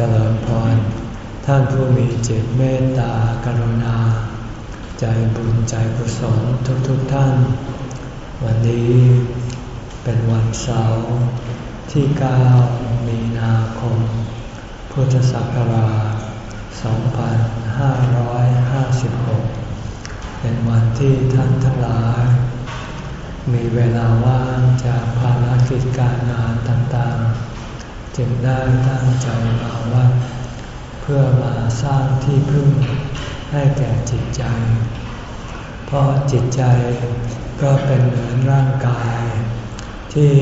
เจริญพร ท่านผู้มีจิตเมตตากรุณา ใจบุญใจกุศลทุกๆทท่าน วันนี้เป็นวันเสาร์ที่ 9 มีนาคม พุทธศักราช 2556 เป็นวันที่ท่านทั้งหลาย มีเวลาว่างจากภารกิจการงานต่างๆ จึงได้ตั้งใจมาวัดเพื่อมาสร้างที่พึ่งให้แก่จิตใจ เพราะจิตใจก็เป็นเหมือนร่างกาย ที่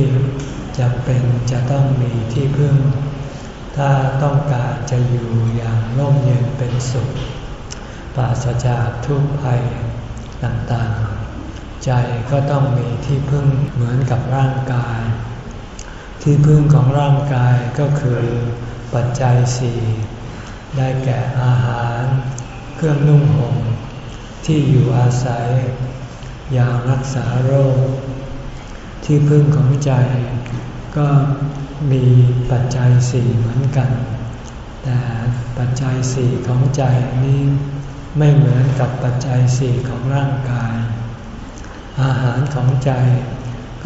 จำเป็นจะต้องมีที่พึ่ง ถ้าต้องการจะอยู่อย่างร่มเย็นเป็นสุขปราศจากทุกภัยต่างๆ ใจก็ต้องมีที่พึ่งเหมือนกับร่างกาย ที่พึ่งของร่างกายก็คือปัจจัยสี่ได้แก่อาหาร เครื่องนุ่งห่มที่อยู่อาศัยยารักษาโรค ที่พึ่งของใจ ก็มีปัจจัยสี่เหมือนกัน แต่ปัจจัยสี่ของใจนี้ไม่เหมือนกับปัจจัยสี่ของร่างกาย อาหารของใจ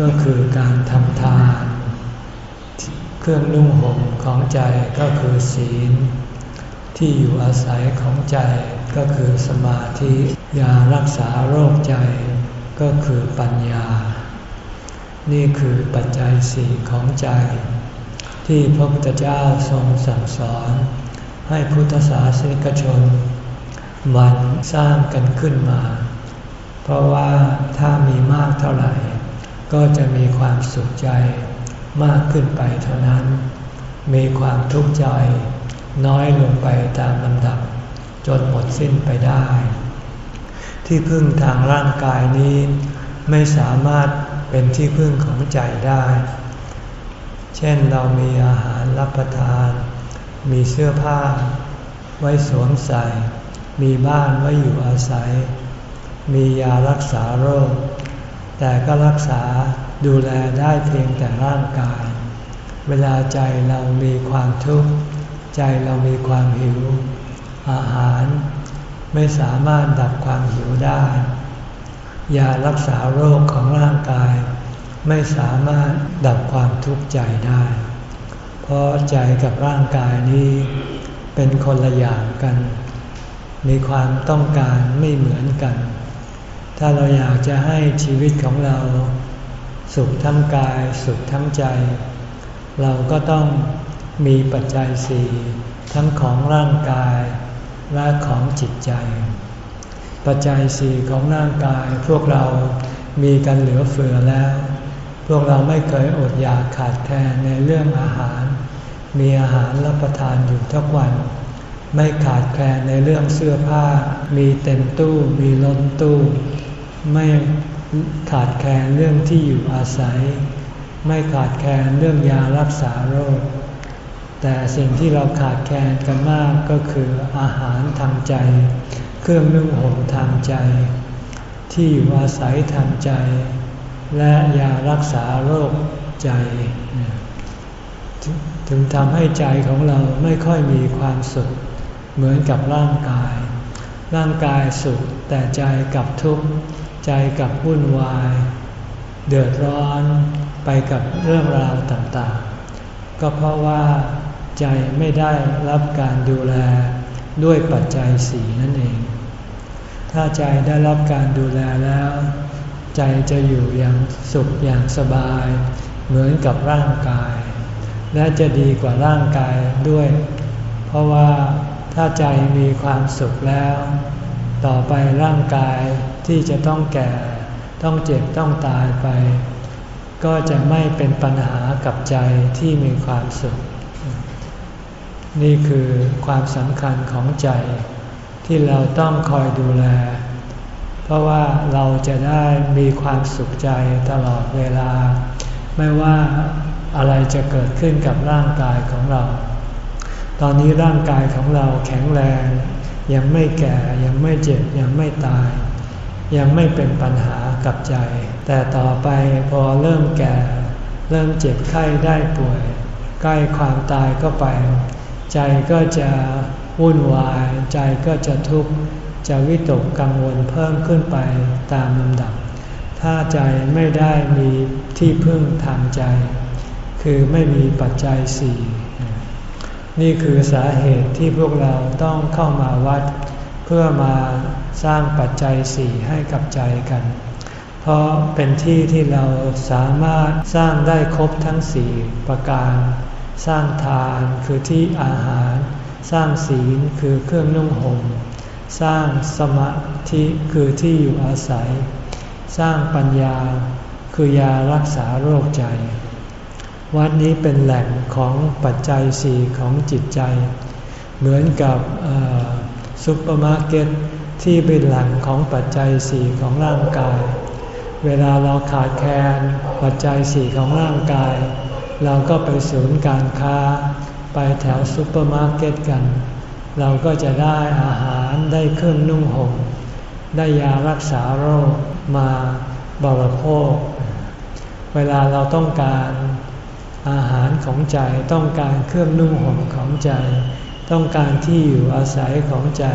ก็คือการทำทาน เครื่องนุ่งห่มของใจก็คือศีล ที่อยู่อาศัยของใจก็คือสมาธิยารักษาโรคใจก็คือปัญญา นี่คือปัจจัยสี่ของใจ ที่พระพุทธเจ้าทรงสั่งสอน ให้พุทธศาสนิกชน มันสร้างกันขึ้นมา เพราะว่าถ้ามีมากเท่าไหร่ ก็จะมีความสุขใจ มากขึ้นไปเท่านั้น มีความทุกข์ใจ น้อยลงไปตามลำดับ จนหมดสิ้นไปได้ ที่พึ่งทางร่างกายนี้ ไม่สามารถเป็นที่พึ่งของใจได้ เช่นเรามีอาหารรับประทาน มีเสื้อผ้า ไว้สวมใส่ มีบ้านไว้อยู่อาศัย มียารักษาโรค แต่ก็รักษา ดูแลได้เพียงแต่ร่างกาย เวลาใจเรามีความทุกข์ ใจเรามีความหิว อาหาร ไม่สามารถดับความหิวได้ ยารักษาโรคของร่างกาย ไม่สามารถดับความทุกข์ใจได้ เพราะใจกับร่างกายนี้เป็นคนละอย่างกัน มีความต้องการไม่เหมือนกัน ถ้าเราอยากจะให้ชีวิตของเรา สุขทั้งกายสุขทั้งใจ เราก็ต้องมีปัจจัยสี่ทั้งของร่างกายและของจิตใจ ปัจจัยสี่ของร่างกายพวกเรามีกันเหลือเฟือแล้ว พวกเราไม่เคยอดอยากขาดแคลนในเรื่องอาหาร มีอาหารรับประทานอยู่ทุกวัน ไม่ขาดแคลนในเรื่องเสื้อผ้า มีเต็มตู้มีล้นตู้ ไม่ ขาดแคลนเรื่องที่อยู่อาศัย ไม่ขาดแคลนเรื่องยารักษาโรค แต่สิ่งที่เราขาดแคลนกันมากก็คืออาหารทางใจ เครื่องนึ่งห่มทางใจ ที่อยู่อาศัยทางใจ และยารักษาโรคใจ ถึงทำให้ใจของเราไม่ค่อยมีความสุข เหมือนกับร่างกาย ร่างกายสุขแต่ใจกับทุกข์ ใจกับวุ่นวาย เดือดร้อนไปกับเรื่องราวต่างๆ ก็เพราะว่าใจไม่ได้รับการดูแลด้วยปัจจัยสีนั่นเอง ถ้าใจได้รับการดูแลแล้ว ใจจะอยู่อย่างสุขอย่างสบาย เหมือนกับร่างกาย และจะดีกว่าร่างกายด้วย เพราะว่าถ้าใจมีความสุขแล้ว ต่อไปร่างกาย ที่จะต้องแก่ ต้องเจ็บต้องตายไป ก็จะไม่เป็นปัญหากับใจที่มีความสุข นี่คือความสำคัญของใจที่เราต้องคอยดูแล เพราะว่าเราจะได้มีความสุขใจตลอดเวลา ไม่ว่าอะไรจะเกิดขึ้นกับร่างกายของเรา ตอนนี้ร่างกายของเราแข็งแรง ยังไม่แก่ ยังไม่เจ็บ ยังไม่ตาย ยังไม่เป็นปัญหากับใจ แต่ต่อไปพอเริ่มแก่ เริ่มเจ็บไข้ได้ป่วย ใกล้ความตายก็ไป ใจก็จะวุ่นวาย ใจก็จะทุกข์จะวิตกกังวลเพิ่มขึ้นไปตามลำดับ ถ้าใจไม่ได้มีที่พึ่งทางใจ คือไม่มีปัจจัยสี่นี่คือสาเหตุที่พวกเราต้องเข้ามาวัด เพื่อมา สร้างปัจจัยสี่ให้กับใจกัน เพราะเป็นที่ที่เราสามารถสร้างได้ครบทั้งสี่ประการ สร้างทานคือที่อาหาร สร้างศีลคือเครื่องนุ่งห่ม สร้างสมาธิคือที่อยู่อาศัย สร้างปัญญาคือยารักษาโรคใจ วัดนี้เป็นแหล่งของปัจจัยสี่ของจิตใจ เหมือนกับซุปเปอร์มาร์เก็ต ที่เป็นแหล่งของปัจจัยสี่ของร่างกาย เวลาเราขาดแคลนปัจจัยสี่ของร่างกาย เราก็ไปศูนย์การค้า ไปแถวซุปเปอร์มาร์เก็ตกัน เราก็จะได้อาหารได้เครื่องนุ่งห่มได้ยารักษาโรคมาบริโภค เวลาเราต้องการอาหารของใจต้องการเครื่องนุ่งห่มของใจ ต้องการที่อยู่อาศัยของใจ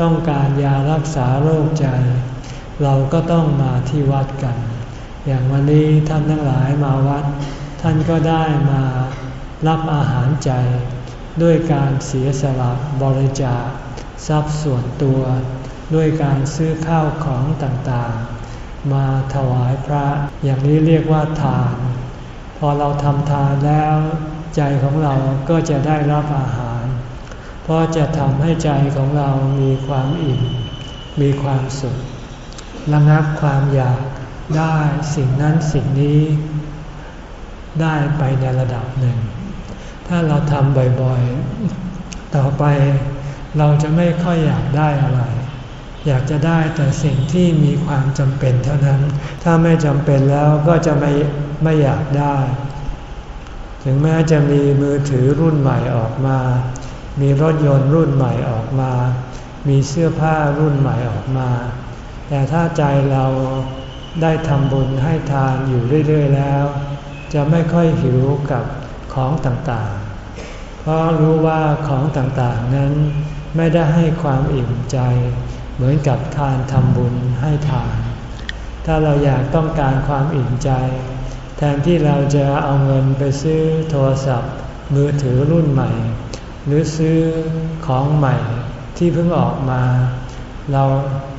ต้องการยารักษาโรคใจ เราก็ต้องมาที่วัดกัน อย่างวันนี้ท่านทั้งหลายมาวัด ท่านก็ได้มารับอาหารใจ ด้วยการเสียสละบริจาคทรัพย์ส่วนตัว ด้วยการซื้อข้าวของต่างๆ มาถวายพระอย่างนี้เรียกว่าทาน พอเราทำทานแล้ว ใจของเราก็จะได้รับอาหาร เพราะจะทำให้ใจของเรามีความอิ่ม มีความสุขระงับความอยากได้สิ่งนั้นสิ่งนี้ได้ไปในระดับหนึ่ง ถ้าเราทำบ่อยๆ ต่อไปเราจะไม่ค่อยอยากได้อะไร อยากจะได้แต่สิ่งที่มีความจำเป็นเท่านั้น ถ้าไม่จำเป็นแล้วก็จะไม่ไม่อยากได้ ถึงแม้จะมีมือถือรุ่นใหม่ออกมา มีรถยนต์รุ่นใหม่ออกมา มีเสื้อผ้ารุ่นใหม่ออกมา แต่ถ้าใจเราได้ทำบุญให้ทานอยู่เรื่อย ๆ แล้ว จะไม่ค่อยหิวกับของต่างๆ เพราะรู้ว่าของต่างๆนั้นไม่ได้ให้ความอิ่มใจ เหมือนกับทานทำบุญให้ทาน ถ้าเราอยากต้องการความอิ่มใจ แทนที่เราจะเอาเงินไปซื้อโทรศัพท์ มือถือรุ่นใหม่ หรือซื้อของใหม่ที่เพิ่งออกมา เรา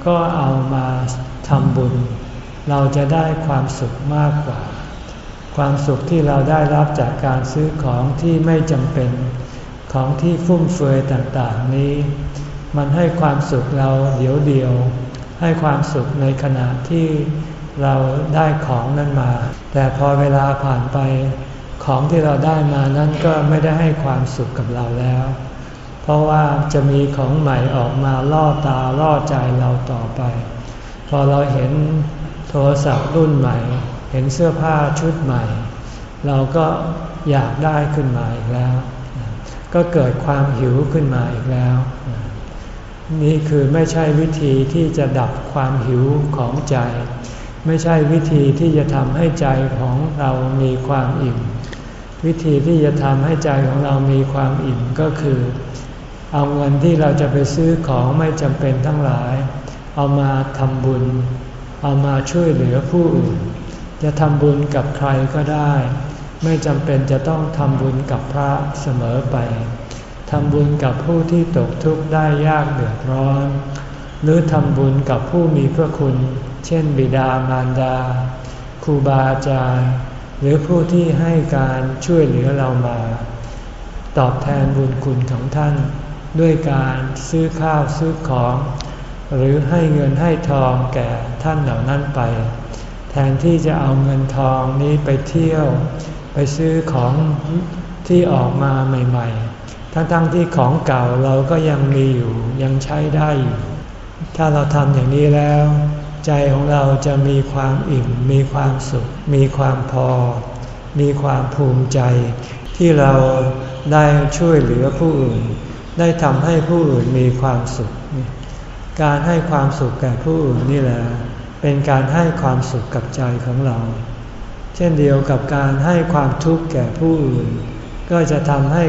ก็เอามาทำบุญ เราจะได้ความสุขมากกว่า ความสุขที่เราได้รับจากการซื้อของที่ไม่จำเป็นของที่ฟุ่มเฟือยต่างๆนี้ มันให้ความสุขเราเดียวเดียว ให้ความสุขในขณะที่เราได้ของนั้นมา แต่พอเวลาผ่านไป ของที่เราได้มานั้นก็ไม่ได้ให้ความสุขกับเราแล้ว เพราะว่าจะมีของใหม่ออกมาล่อตาล่อใจเราต่อไป พอเราเห็นโทรศัพท์รุ่นใหม่ เห็นเสื้อผ้าชุดใหม่ เราก็อยากได้ขึ้นมาอีกแล้ว ก็เกิดความหิวขึ้นมาอีกแล้ว นี่คือไม่ใช่วิธีที่จะดับความหิวของใจ ไม่ใช่วิธีที่จะทำให้ใจของเรามีความอิ่ม วิธีที่จะทำให้ใจของเรามีความอิ่มก็คือ เอาเงินที่เราจะไปซื้อของไม่จำเป็นทั้งหลาย เอามาทำบุญ เอามาช่วยเหลือผู้อื่น จะทำบุญกับใครก็ได้ ไม่จำเป็นจะต้องทำบุญกับพระเสมอไปทำบุญกับผู้ที่ตกทุกข์ได้ยากเดือดร้อน หรือทำบุญกับผู้มีพระคุณ เช่น บิดามารดาครูบาอาจารย์ หรือผู้ที่ให้การช่วยเหลือเรามา ตอบแทนบุญคุณของท่าน ด้วยการซื้อข้าวซื้อของ หรือให้เงินให้ทองแก่ท่านเหล่านั้นไป แทนที่จะเอาเงินทองนี้ไปเที่ยว ไปซื้อของที่ออกมาใหม่ ๆ ทั้งๆทที่ของเก่าเราก็ยังมีอยู่ยังใช้ได้อยู่ ถ้าเราทำอย่างนี้แล้ว ใจของเราจะมีความอิ่ม มีความสุข มีความพอ มีความภูมิใจ ที่เราได้ช่วยเหลือผู้อื่น ได้ทำให้ผู้อื่นมีความสุข การให้ความสุขแก่ผู้อื่นนี่แหละเป็นการให้ความสุขกับใจของเรา เช่นเดียวกับการให้ความทุกข์แก่ผู้อื่น ก็จะทำให้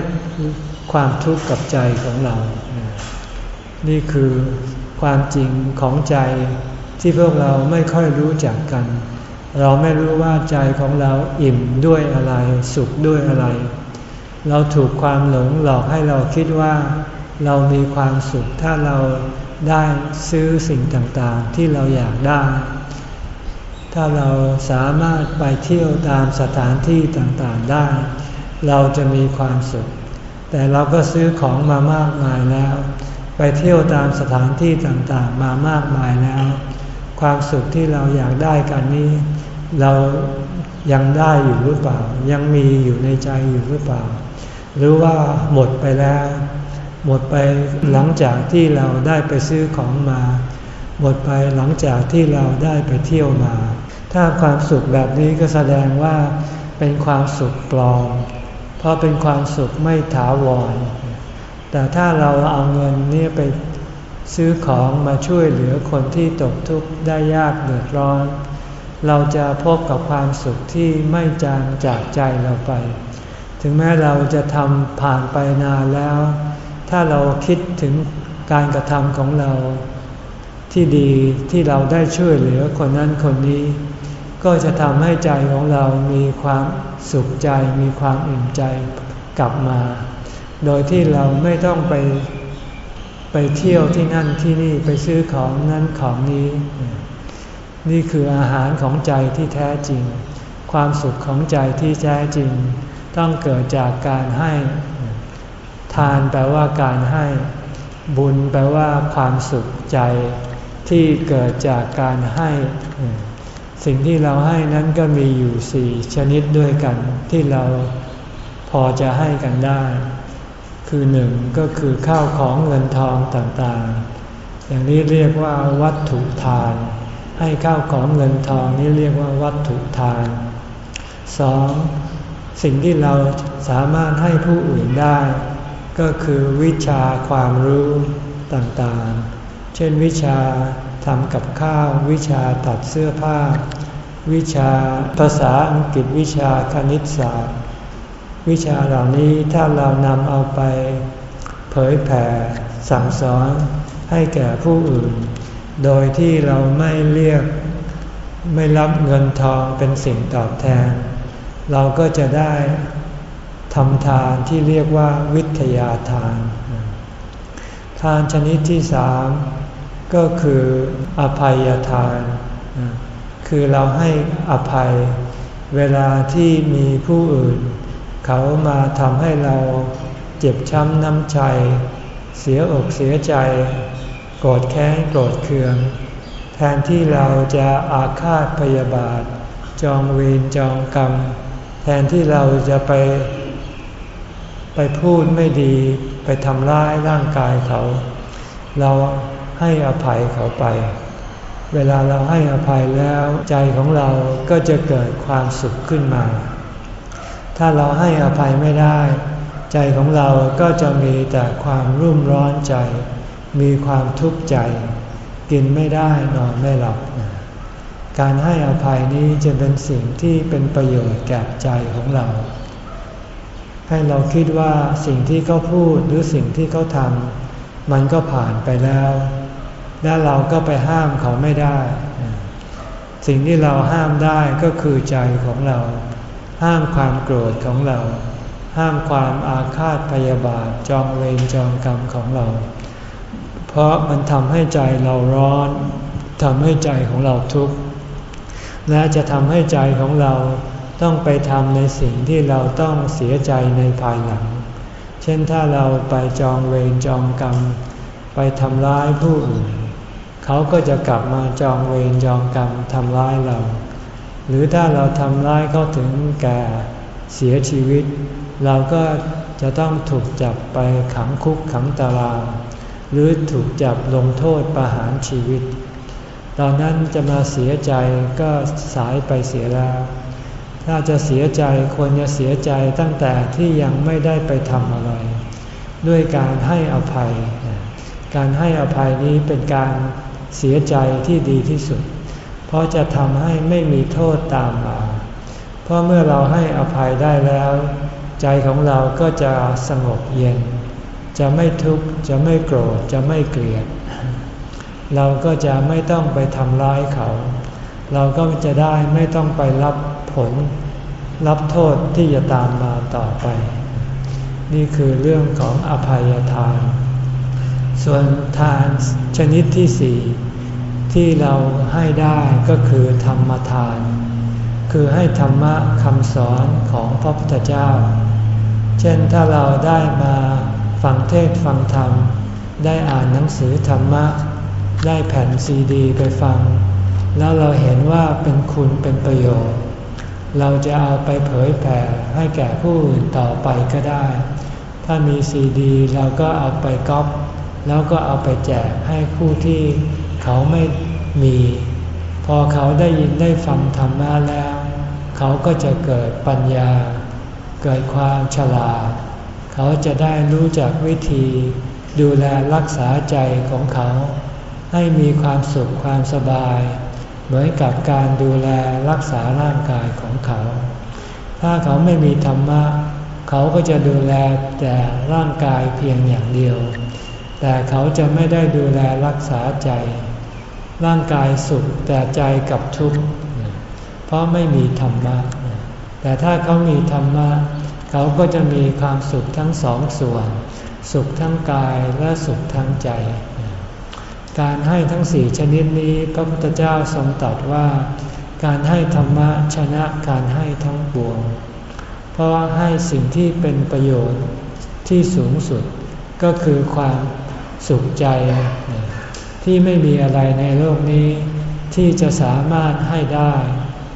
ความทุกข์กับใจของเรา นี่คือความจริงของใจ ที่พวกเราไม่ค่อยรู้จักกัน เราไม่รู้ว่าใจของเราอิ่มด้วยอะไรสุขด้วยอะไร เราถูกความหลงหลอกให้เราคิดว่าเรามีความสุขถ้าเราได้ซื้อสิ่งต่างๆที่เราอยากได้ ถ้าเราสามารถไปเที่ยวตามสถานที่ต่างๆได้ เราจะมีความสุข แต่เราก็ซื้อของมามากมายแล้ว ไปเที่ยวตามสถานที่ต่างๆมามากมายแล้ว ความสุขที่เราอยากได้กันนี้ เรายังได้อยู่หรือเปล่า ยังมีอยู่ในใจอยู่หรือเปล่า หรือว่าหมดไปแล้ว หมดไปหลังจากที่เราได้ไปซื้อของมา หมดไปหลังจากที่เราได้ไปเที่ยวมา ถ้าความสุขแบบนี้ก็แสดงว่าเป็นความสุขปลอม เพราะเป็นความสุขไม่ถาวร แต่ถ้าเราเอาเงินนี้ไป ซื้อของมาช่วยเหลือคนที่ตกทุกข์ได้ยากเดือดร้อน เราจะพบกับความสุขที่ไม่จางจากใจเราไป ถึงแม้เราจะทำผ่านไปนานแล้ว ถ้าเราคิดถึงการกระทำของเรา ที่ดีที่เราได้ช่วยเหลือคนนั้นคนนี้ ก็จะทำให้ใจของเรามีความสุขใจมีความอิ่มใจกลับมา โดยที่เราไม่ต้องไป ไปเที่ยวที่นั่นที่นี่ไปซื้อของนั้นของนี้ นี่คืออาหารของใจที่แท้จริง ความสุขของใจที่แท้จริง ต้องเกิดจากการให้ ทานแปลว่าการให้ บุญแปลว่าความสุขใจที่เกิดจากการให้ สิ่งที่เราให้นั้นก็มีอยู่สี่ชนิดด้วยกันที่เราพอจะให้กันได้ คือหนึ่งก็คือข้าวของเงินทองต่างๆ อย่างนี้เรียกว่าวัตถุทาน ให้ข้าวของเงินทองนี่เรียกว่าวัตถุทานสองสิ่งที่เราสามารถให้ผู้อื่นได้ ก็คือวิชาความรู้ต่างๆ เช่นวิชาทำกับข้าว วิชาตัดเสื้อผ้า วิชาภาษาอังกฤษวิชาคณิตศาสตร์ วิชาเหล่านี้ถ้าเรานำเอาไปเผยแผ่สั่งสอนให้แก่ผู้อื่น โดยที่เราไม่เรียกไม่รับเงินทองเป็นสิ่งตอบแทน เราก็จะได้ทำทานที่เรียกว่าวิทยาทาน ทานชนิดที่สามก็คืออภัยทาน คือเราให้อภัยเวลาที่มีผู้อื่น เขามาทำให้เราเจ็บช้ำน้ำใจ เสียอกเสียใจ โกรธแค้นโกรธเคือง แทนที่เราจะอาฆาตพยาบาท จองเวรจองกรรม แทนที่เราจะไป ไปพูดไม่ดีไปทำร้ายร่างกายเขา เราให้อภัยเขาไป เวลาเราให้อภัยแล้วใจของเราก็จะเกิดความสุขขึ้นมา ถ้าเราให้อภัยไม่ได้ ใจของเราก็จะมีแต่ความรุ่มร้อนใจ มีความทุกข์ใจ กินไม่ได้นอนไม่หลับ การให้อภัยนี้จะเป็นสิ่งที่เป็นประโยชน์แก่ใจของเรา ให้เราคิดว่าสิ่งที่เขาพูดหรือสิ่งที่เขาทำมันก็ผ่านไปแล้ว และเราก็ไปห้ามเขาไม่ได้ สิ่งที่เราห้ามได้ก็คือใจของเรา ห้ามความโกรธของเรา ห้ามความอาฆาตพยาบาทจองเวรจองกรรมของเรา เพราะมันทำให้ใจเราร้อนทำให้ใจของเราทุกข์และจะทำให้ใจของเราต้องไปทำในสิ่งที่เราต้องเสียใจในภายหลัง เช่นถ้าเราไปจองเวรจองกรรม ไปทำร้ายผู้อื่น เขาก็จะกลับมาจองเวรจองกรรมทำร้ายเรา หรือถ้าเราทำร้ายเขาถึงแก่เสียชีวิต เราก็จะต้องถูกจับไปขังคุกขังตาราง หรือถูกจับลงโทษประหารชีวิต ตอนนั้นจะมาเสียใจก็สายไปเสียแล้ว ถ้าจะเสียใจควรจะเสียใจตั้งแต่ที่ยังไม่ได้ไปทำอะไร ด้วยการให้อภัย การให้อภัยนี้เป็นการเสียใจที่ดีที่สุด เพราะจะทำให้ไม่มีโทษตามมา เพราะเมื่อเราให้อภัยได้แล้วใจใจของเราก็จะสงบเย็น จะไม่ทุกข์จะไม่โกรธจะไม่เกลียด เราก็จะไม่ต้องไปทำร้ายเขา เราก็จะได้ไม่ต้องไปรับผล รับโทษที่จะตามมาต่อไป นี่คือเรื่องของอภัยทาน ส่วนทานชนิดที่สี่ ที่เราให้ได้ก็คือธรรมทาน คือให้ธรรมะคำสอนของพระพุทธเจ้า เช่นถ้าเราได้มาฟังเทศฟังธรรม ได้อ่านหนังสือธรรมะ ได้แผ่นซีดีไปฟัง แล้วเราเห็นว่าเป็นคุณเป็นประโยชน์ เราจะเอาไปเผยแผ่ให้แก่ผู้อื่นต่อไปก็ได้ ถ้ามีซีดีเราก็เอาไปก๊อปแล้วก็เอาไปแจกให้ผู้ที่ เขาไม่มี พอเขาได้ยินได้ฟังธรรมะแล้ว เขาก็จะเกิดปัญญา เกิดความฉลาด เขาจะได้รู้จักวิธี ดูแลรักษาใจของเขา ให้มีความสุขความสบาย เหมือนกับการดูแลรักษาร่างกายของเขา ถ้าเขาไม่มีธรรมะ เขาก็จะดูแลแต่ร่างกายเพียงอย่างเดียว แต่เขาจะไม่ได้ดูแลรักษาใจ ร่างกายสุขแต่ใจกับทุกข์เพราะไม่มีธรรมะ แต่ถ้าเขามีธรรมะ เขาก็จะมีความสุขทั้งสองส่วน สุขทั้งกายและสุขทั้งใจ การให้ทั้งสี่ชนิดนี้พระพุทธเจ้าทรงตรัสว่า การให้ธรรมะชนะการให้ทั้งปวง เพราะให้สิ่งที่เป็นประโยชน์ที่สูงสุดก็คือความสุขใจ ที่ไม่มีอะไรในโลกนี้ ที่จะสามารถให้ได้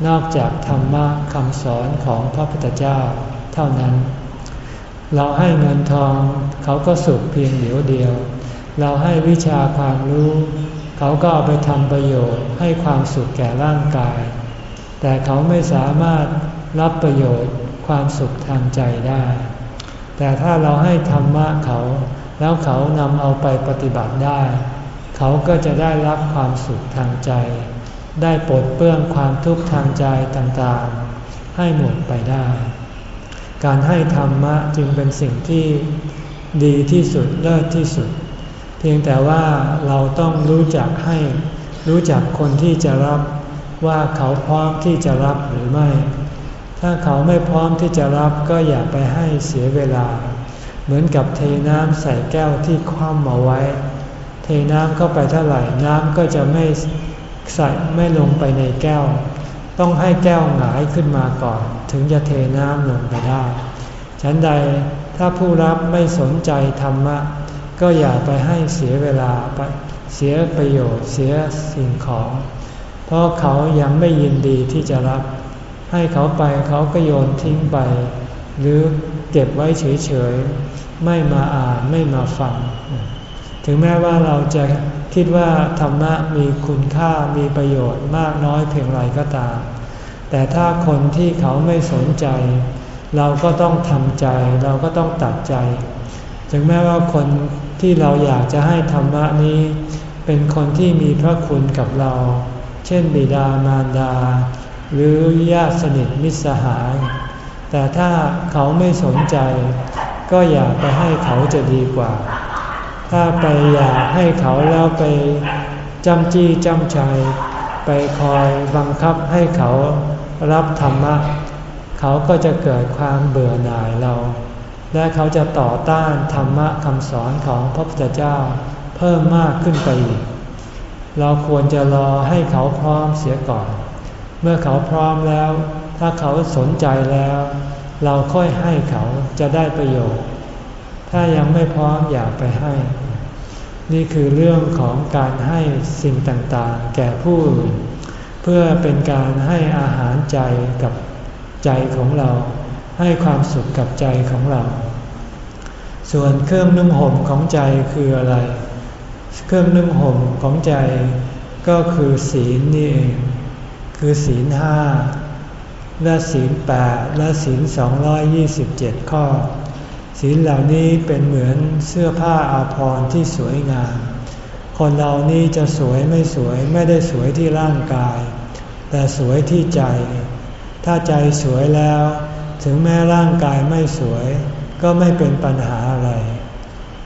นอกจากธรรมะคำสอนของพระพุทธเจ้าเท่านั้น เราให้เงินทองเขาก็สุขเพียงเดียวเดียว เราให้วิชาความรู้ เขาก็เอาไปทำประโยชน์ให้ความสุขแก่ร่างกาย แต่เขาไม่สามารถรับประโยชน์ความสุขทางใจได้ แต่ถ้าเราให้ธรรมะเขา แล้วเขานำเอาไปปฏิบัติได้ เขาก็จะได้รับความสุขทางใจ ได้ปลดเปื้องความทุกข์ทางใจต่างๆ ให้หมดไปได้ การให้ธรรมะจึงเป็นสิ่งที่ดีที่สุดเลิศที่สุด เพียงแต่ว่าเราต้องรู้จักให้ รู้จักคนที่จะรับว่าเขาพร้อมที่จะรับหรือไม่ ถ้าเขาไม่พร้อมที่จะรับก็อย่าไปให้เสียเวลา เหมือนกับเทน้ำใส่แก้วที่คว่ำมาไว้ เทน้ำเข้าไปเท่าไหร่น้ำก็จะไม่ใส่ไม่ลงไปในแก้ว ต้องให้แก้วหงายขึ้นมาก่อน ถึงจะเทน้ำลงไปได้ฉันใดถ้าผู้รับไม่สนใจธรรมะ ก็อย่าไปให้เสียเวลาไปเสียประโยชน์เสียสิ่งของ เพราะเขายังไม่ยินดีที่จะรับ ให้เขาไปเขาก็โยนทิ้งไป หรือเก็บไว้เฉยๆ ไม่มาอ่านไม่มาฟัง ถึงแม้ว่าเราจะคิดว่าธรรมะมีคุณค่ามีประโยชน์มากน้อยเพียงไรก็ตาม แต่ถ้าคนที่เขาไม่สนใจ เราก็ต้องทำใจ เราก็ต้องตัดใจ ถึงแม้ว่าคนที่เราอยากจะให้ธรรมะนี้ เป็นคนที่มีพระคุณกับเรา เช่นบิดามารดา หรือญาติสนิทมิตรสหาย แต่ถ้าเขาไม่สนใจ ก็อย่าไปให้เขาจะดีกว่า ถ้าไปอยากให้เขาแล้วไปจำจี้จำชัยไปคอยบังคับให้เขารับธรรมะ เขาก็จะเกิดความเบื่อหน่ายเรา และเขาจะต่อต้านธรรมะคำสอนของพระพุทธเจ้าเพิ่มมากขึ้นไปอีก เราควรจะรอให้เขาพร้อมเสียก่อน เมื่อเขาพร้อมแล้ว ถ้าเขาสนใจแล้ว เราค่อยให้เขาจะได้ประโยชน์ ถ้ายังไม่พร้อมอย่าไปให้ นี่คือเรื่องของการให้สิ่งต่างๆ แก่ผู้อื่นเพื่อเป็นการให้อาหารใจกับใจของเรา ให้ความสุขกับใจของเรา ส่วนเครื่องนุ่งห่มของใจคืออะไร เครื่องนุ่งห่มของใจก็คือศีลนี่เองคือศีลห้าและศีลแปดและศีลสองยี่สิบเจ็ดข้อ ศีลเหล่านี้เป็นเหมือนเสื้อผ้าอาภรณ์ที่สวยงาม คนเรานี่จะสวยไม่สวยไม่ได้สวยที่ร่างกาย แต่สวยที่ใจ ถ้าใจสวยแล้ว ถึงแม้ร่างกายไม่สวย ก็ไม่เป็นปัญหาอะไร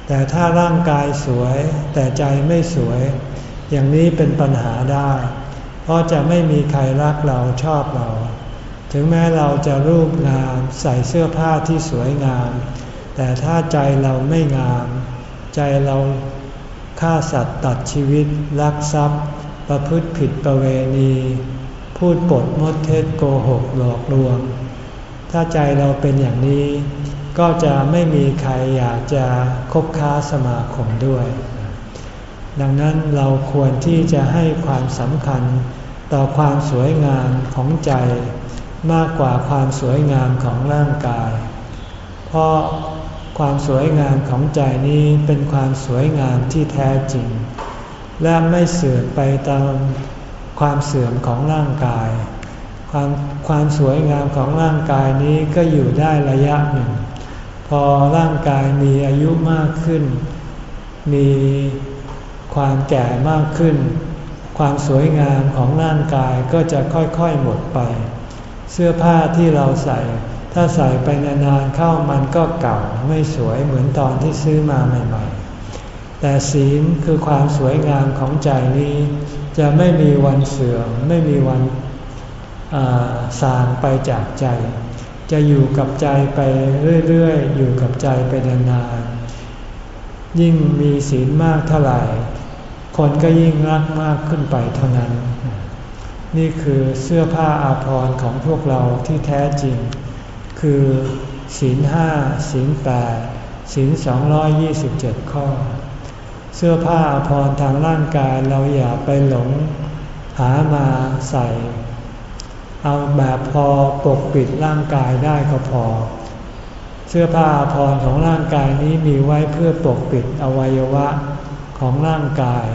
แต่ถ้าร่างกายสวย แต่ใจไม่สวย อย่างนี้เป็นปัญหาได้ เพราะจะไม่มีใครรักเราชอบเรา ถึงแม้เราจะรูปงามใส่เสื้อผ้าที่สวยงาม แต่ถ้าใจเราไม่งาม ใจเราฆ่าสัตว์ตัดชีวิตลักทรัพย์ ประพฤติผิดประเวณี พูดปดมดเท็จโกหกหลอกลวง ถ้าใจเราเป็นอย่างนี้ ก็จะไม่มีใครอยากจะคบค้าสมาคมด้วย ดังนั้นเราควรที่จะให้ความสำคัญต่อความสวยงามของใจมากกว่าความสวยงามของร่างกาย เพราะ ความสวยงามของใจนี้เป็นความสวยงามที่แท้จริง และไม่เสื่อมไปตามความเสื่อมของร่างกาย ความความสวยงามของร่างกายนี้ก็อยู่ได้ระยะหนึ่ง พอร่างกายมีอายุมากขึ้น มีความแก่มากขึ้น ความสวยงามของร่างกายก็จะค่อยๆหมดไป เสื้อผ้าที่เราใส่ ถ้าใส่ไปนานๆเข้ามันก็เก่าไม่สวยเหมือนตอนที่ซื้อมาใหม่ๆ แต่ศีลคือความสวยงามของใจนี้ จะไม่มีวันเสื่อมไม่มีวันสางไปจากใจ จะอยู่กับใจไปเรื่อยๆ อยู่กับใจไปนานๆ ยิ่งมีศีลมากเท่าไหร่ คนก็ยิ่งรักมากขึ้นไปเท่านั้น นี่คือเสื้อผ้าอาภรณ์ของพวกเราที่แท้จริง คือศีลห้าศีลแปดศีลสองร้อยยี่สิบเจ็ดข้อ เสื้อผ้าอภรรทางร่างกายเราอย่าไปหลง หามาใส่ เอาแบบพอปกปิดร่างกายได้ก็พอ เสื้อผ้าอภรรของร่างกายนี้มีไว้เพื่อปกปิดอวัยวะของร่างกาย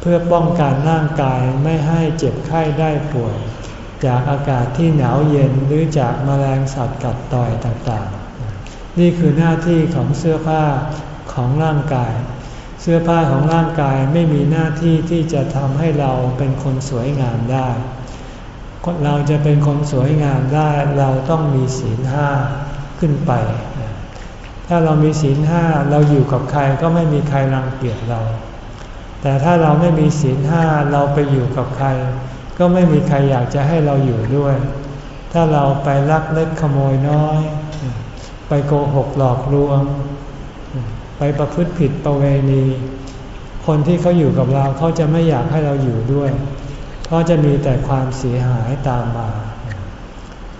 เพื่อป้องกันร่างกายไม่ให้เจ็บไข้ได้ป่วย จากอากาศที่หนาวเย็นหรือจากแมลงสัตว์กัดต่อยต่างๆ นี่คือหน้าที่ของเสื้อผ้าของร่างกาย เสื้อผ้าของร่างกายไม่มีหน้าที่ที่จะทำให้เราเป็นคนสวยงามได้ เราจะเป็นคนสวยงามได้เราต้องมีศีลห้าขึ้นไป ถ้าเรามีศีลห้าเราอยู่กับใครก็ไม่มีใครรังเกียจเรา แต่ถ้าเราไม่มีศีลห้าเราไปอยู่กับใคร ก็ไม่มีใครอยากจะให้เราอยู่ด้วย ถ้าเราไปลักเล็กขโมยน้อย ไปโกหกหลอกลวง ไปประพฤติผิดประเวณี คนที่เขาอยู่กับเราเขาจะไม่อยากให้เราอยู่ด้วย เพราะจะมีแต่ความเสียหายตามมา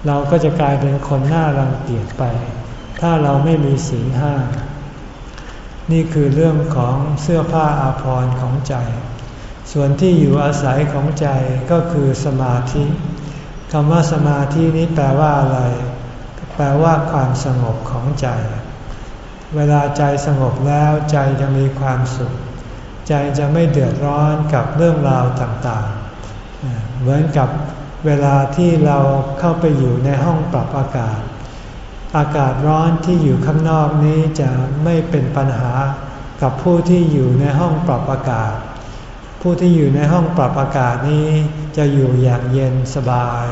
เราก็จะกลายเป็นคนหน้ารังเกียจไป ถ้าเราไม่มีศีลห้า นี่คือเรื่องของเสื้อผ้าอาภรณ์ของใจ ส่วนที่อยู่อาศัยของใจก็คือสมาธิคำว่าสมาธินี้แปลว่าอะไร แปลว่าความสงบของใจ เวลาใจสงบแล้วใจจะมีความสุข ใจจะไม่เดือดร้อนกับเรื่องราวต่างๆ เหมือนกับเวลาที่เราเข้าไปอยู่ในห้องปรับอากาศ อากาศร้อนที่อยู่ข้างนอกนี้จะไม่เป็นปัญหากับผู้ที่อยู่ในห้องปรับอากาศ ผู้ที่อยู่ในห้องปรับอากาศนี้จะอยู่อย่างเย็นสบาย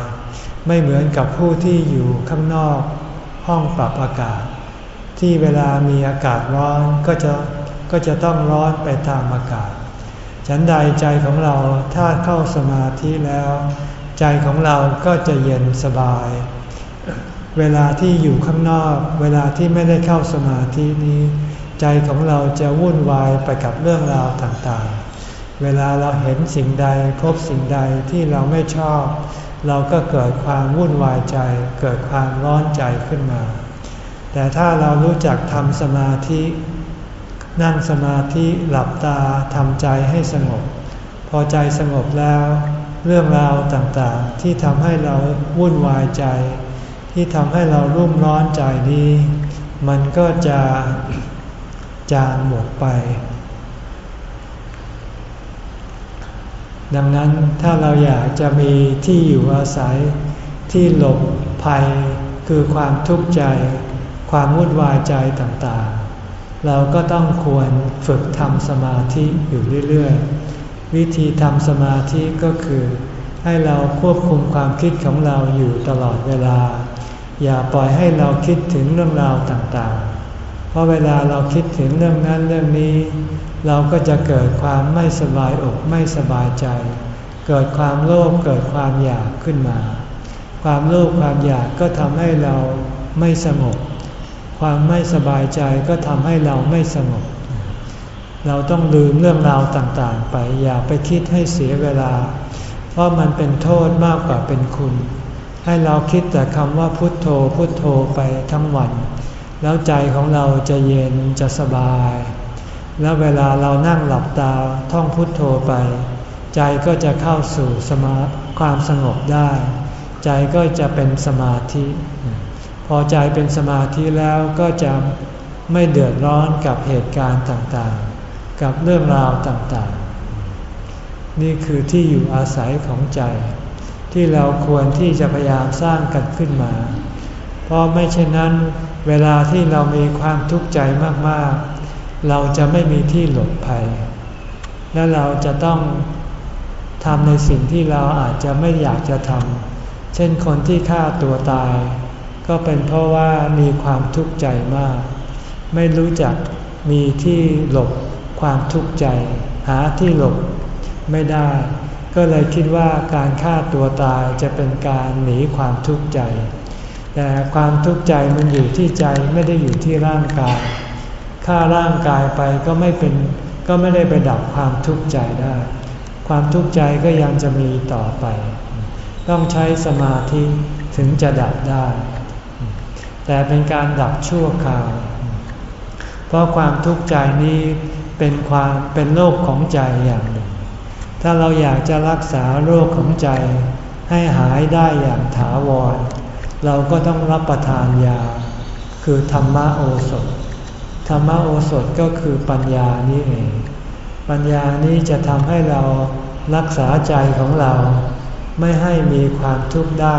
ไม่เหมือนกับผู้ที่อยู่ข้างนอก ห้องปรับอากาศ ที่เวลามีอากาศร้อนก็จะก็จะต้องร้อนไปตามอากาศ ฉันใดใจของเราถ้าเข้าสมาธิแล้ว ใจของเราก็จะเย็นสบาย เวลาที่อยู่ข้างนอก เวลาที่ไม่ได้เข้าสมาธินี้ ใจของเราจะวุ่นวายไปกับเรื่องราวต่างๆ เวลาเราเห็นสิ่งใดพบสิ่งใดที่เราไม่ชอบ เราก็เกิดความวุ่นวายใจ เกิดความร้อนใจขึ้นมา แต่ถ้าเรารู้จักทำสมาธิ นั่งสมาธิหลับตาทำใจให้สงบ พอใจสงบแล้ว เรื่องราวต่างๆ ที่ทำให้เราวุ่นวายใจ ที่ทำให้เรารุ่มร้อนใจนี้ มันก็จะจางหมดไป ดังนั้นถ้าเราอยากจะมีที่อยู่อาศัย ที่หลบภัย คือความทุกข์ใจ ความวุ่นวายใจต่างๆ เราก็ต้องควรฝึกทำสมาธิอยู่เรื่อยๆ วิธีทำสมาธิก็คือ ให้เราควบคุมความคิดของเราอยู่ตลอดเวลา อย่าปล่อยให้เราคิดถึงเรื่องราวต่างๆ เพราะเวลาเราคิดถึงเรื่องนั้นเรื่องนี้ เราก็จะเกิดความไม่สบายอกไม่สบายใจ เกิดความโลภเกิดความอยากขึ้นมา ความโลภความอยากก็ทำให้เราไม่สงบ ความไม่สบายใจก็ทำให้เราไม่สงบ เราต้องลืมเรื่องราวต่างๆ ไปอย่าไปคิดให้เสียเวลา เพราะมันเป็นโทษมากกว่าเป็นคุณ ให้เราคิดแต่คำว่าพุทโธพุทโธไปทั้งวัน แล้วใจของเราจะเย็นจะสบาย แล้วเวลาเรานั่งหลับตาท่องพุทโธไป ใจก็จะเข้าสู่สมาความสงบได้ ใจก็จะเป็นสมาธิ พอใจเป็นสมาธิแล้วก็จะไม่เดือดร้อนกับเหตุการณ์ต่างๆ กับเรื่องราวต่างๆ นี่คือที่อยู่อาศัยของใจ ที่เราควรที่จะพยายามสร้างกันขึ้นมา เพราะไม่เช่นนั้น เวลาที่เรามีความทุกข์ใจมากๆ เราจะไม่มีที่หลบภัย และเราจะต้องทำในสิ่งที่เราอาจจะไม่อยากจะทำ เช่นคนที่ฆ่าตัวตาย ก็เป็นเพราะว่ามีความทุกข์ใจมาก ไม่รู้จักมีที่หลบความทุกข์ใจ หาที่หลบไม่ได้ ก็เลยคิดว่าการฆ่าตัวตายจะเป็นการหนีความทุกข์ใจ แต่ความทุกข์ใจมันอยู่ที่ใจไม่ได้อยู่ที่ร่างกาย ฆ่าร่างกายไปก็ไม่เป็นก็ไม่ได้ไปดับความทุกข์ใจได้ ความทุกข์ใจก็ยังจะมีต่อไป ต้องใช้สมาธิถึงจะดับได้ แต่เป็นการดับชั่วคราว เพราะความทุกข์ใจนี้เป็นความเป็นโรคของใจอย่างหนึ่ง ถ้าเราอยากจะรักษาโรคของใจให้หายได้อย่างถาวร เราก็ต้องรับประทานยา คือธรรมโอสถ ธรรมโอสถก็คือปัญญานี้เอง ปัญญานี้จะทำให้เรารักษาใจของเราไม่ให้มีความทุกข์ได้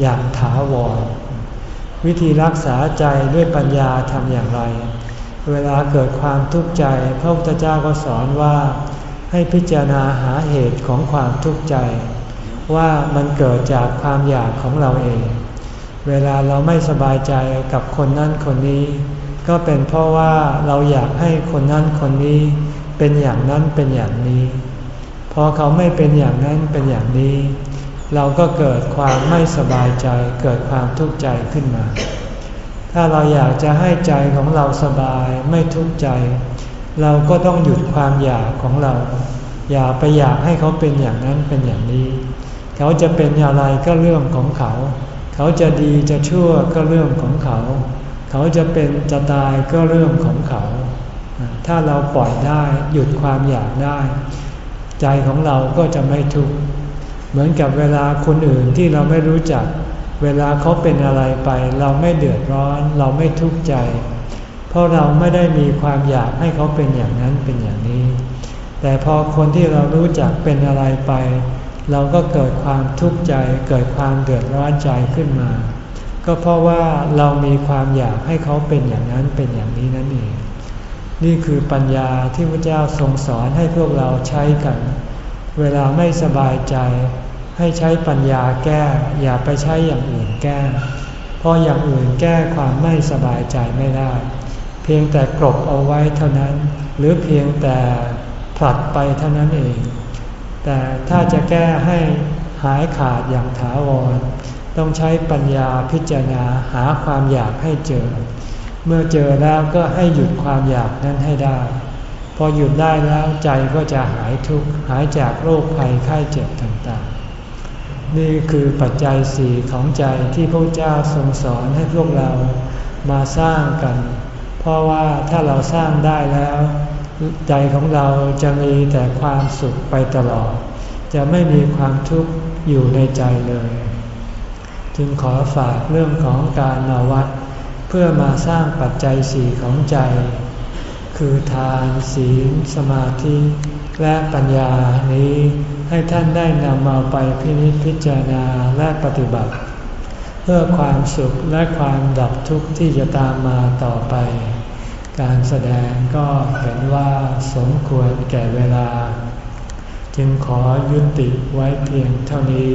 อย่างถาวร วิธีรักษาใจด้วยปัญญาทำอย่างไร เวลาเกิดความทุกข์ใจพระพุทธเจ้าก็สอนว่า ให้พิจารณาหาเหตุของความทุกข์ใจ ว่ามันเกิดจากความอยากของเราเอง เวลาเราไม่สบายใจกับคนนั้นคนนี้ ก็เป็นเพราะว่าเราอยากให้คนนั้นคนนี้ เป็นอย่างนั้นเป็นอย่างนี้พอเขาไม่เป็นอย่างนั้นเป็นอย่างนี้ เราก็เกิดความไม่สบายใจ เกิดความทุกข์ใจขึ้นมา ถ้าเราอยากจะให้ใจของเราสบายไม่ทุกข์ใจ เราก็ต้องหยุดความอยากของเรา อย่าไปอยากให้เขาเป็นอย่างนั้นเป็นอย่างนี้ เขาจะเป็นอะไรก็เรื่องของเขา เขาจะดีจะชั่วก็เรื่องของเขา เขาจะเป็นจะตายก็เรื่องของเขา ถ้าเราปล่อยได้หยุดความอยากได้ ใจของเราก็จะไม่ทุกข์เหมือนกับเวลาคนอื่นที่เราไม่รู้จัก เวลาเขาเป็นอะไรไป เราไม่เดือดร้อน เราไม่ทุกข์ใจ เพราะเราไม่ได้มีความอยากให้เขาเป็นอย่างนั้นเป็นอย่างนี้ แต่พอคนที่เรารู้จักเป็นอะไรไป เราก็เกิดความทุกข์ใจ เกิดความเดือดร้อนใจขึ้นมา ก็เพราะว่าเรามีความอยากให้เขาเป็นอย่างนั้นเป็นอย่างนี้นั่นเอง นี่คือปัญญาที่พระเจ้าทรงสอนให้พวกเราใช้กัน เวลาไม่สบายใจ ให้ใช้ปัญญาแก้ อย่าไปใช้อย่างอื่นแก้ เพราะอย่างอื่นแก้ความไม่สบายใจไม่ได้ เพียงแต่กรบเอาไว้เท่านั้น หรือเพียงแต่ผลัดไปเท่านั้นเอง แต่ถ้าจะแก้ให้หายขาดอย่างถาวร ต้องใช้ปัญญาพิจารณาหาความอยากให้เจอ เมื่อเจอแล้วก็ให้หยุดความอยากนั้นให้ได้ พอหยุดได้แล้วใจก็จะหายทุกข์หายจากโรคภัยไข้เจ็บต่างๆ นี่คือปัจจัยสี่ของใจที่พระเจ้าทรงสอนให้พวกเรามาสร้างกัน เพราะว่าถ้าเราสร้างได้แล้ว ใจของเราจะมีแต่ความสุขไปตลอด จะไม่มีความทุกข์อยู่ในใจเลย จึงขอฝากเรื่องของการมาวัด เพื่อมาสร้างปัจจัยสี่ของใจ คือทานศีล สมาธิ และปัญญานี้ให้ท่านได้นำมาไปพินิจพิจารณาและปฏิบัติ เพื่อความสุขและความดับทุกข์ที่จะตามมาต่อไป การแสดงก็เห็นว่าสมควรแก่เวลา จึงขอยุติไว้เพียงเท่านี้